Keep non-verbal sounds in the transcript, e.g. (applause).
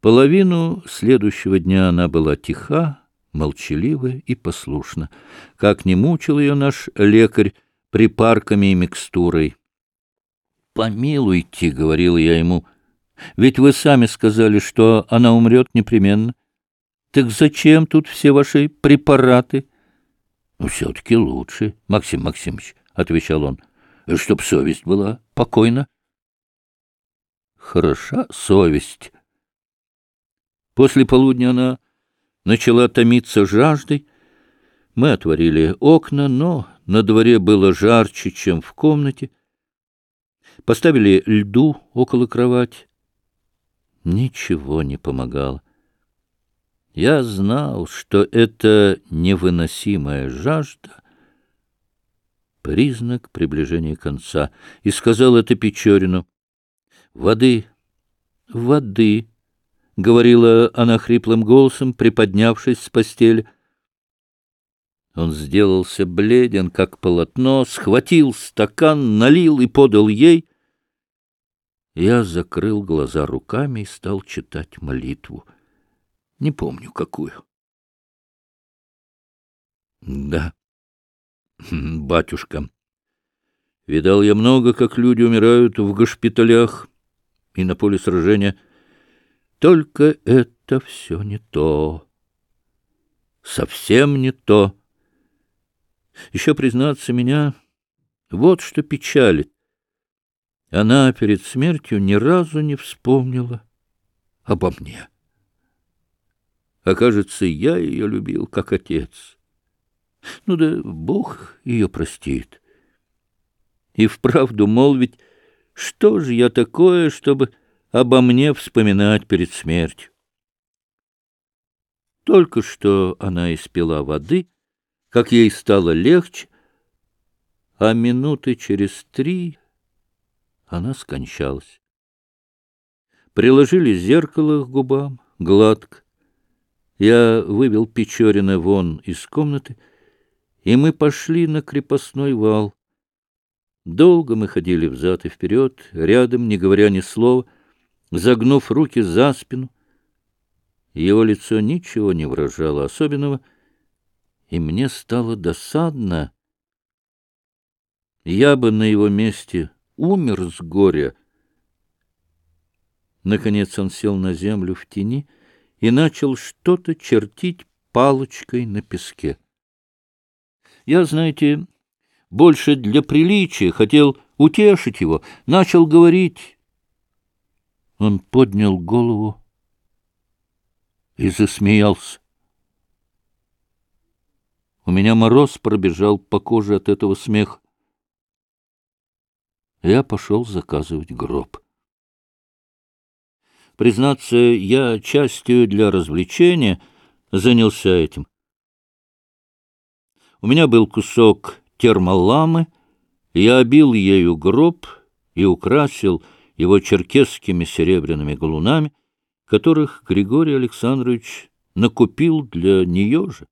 Половину следующего дня она была тиха, молчалива и послушна. Как не мучил ее наш лекарь припарками и микстурой. «Помилуйте», — говорил я ему, — «ведь вы сами сказали, что она умрет непременно. Так зачем тут все ваши препараты?» «Ну, все-таки лучше, Максим Максимович», — отвечал он, — «чтоб совесть была покойна». Хороша совесть. После полудня она начала томиться жаждой. Мы отворили окна, но на дворе было жарче, чем в комнате. Поставили льду около кровати. Ничего не помогало. Я знал, что это невыносимая жажда — признак приближения конца, и сказал это Печорину. «Воды, воды!» — говорила она хриплым голосом, приподнявшись с постели. Он сделался бледен, как полотно, схватил стакан, налил и подал ей. Я закрыл глаза руками и стал читать молитву. Не помню, какую. Да, (laughs) батюшка, видал я много, как люди умирают в госпиталях и на поле сражения. Только это все не то. Совсем не то. Еще, признаться, меня вот что печалит. Она перед смертью ни разу не вспомнила обо мне. Окажется, я ее любил, как отец. Ну да Бог ее простит. И вправду молвить, что же я такое, чтобы обо мне вспоминать перед смертью? Только что она испила воды, как ей стало легче, а минуты через три она скончалась. Приложили зеркало к губам, гладко. Я вывел Печорина вон из комнаты, и мы пошли на крепостной вал. Долго мы ходили взад и вперед, рядом, не говоря ни слова, загнув руки за спину. Его лицо ничего не выражало особенного, и мне стало досадно. Я бы на его месте умер с горя. Наконец он сел на землю в тени — и начал что-то чертить палочкой на песке. Я, знаете, больше для приличия хотел утешить его, начал говорить. Он поднял голову и засмеялся. У меня мороз пробежал по коже от этого смеха. Я пошел заказывать гроб. Признаться, я частью для развлечения занялся этим. У меня был кусок термоламы, я обил ею гроб и украсил его черкесскими серебряными галунами, которых Григорий Александрович накупил для нее же.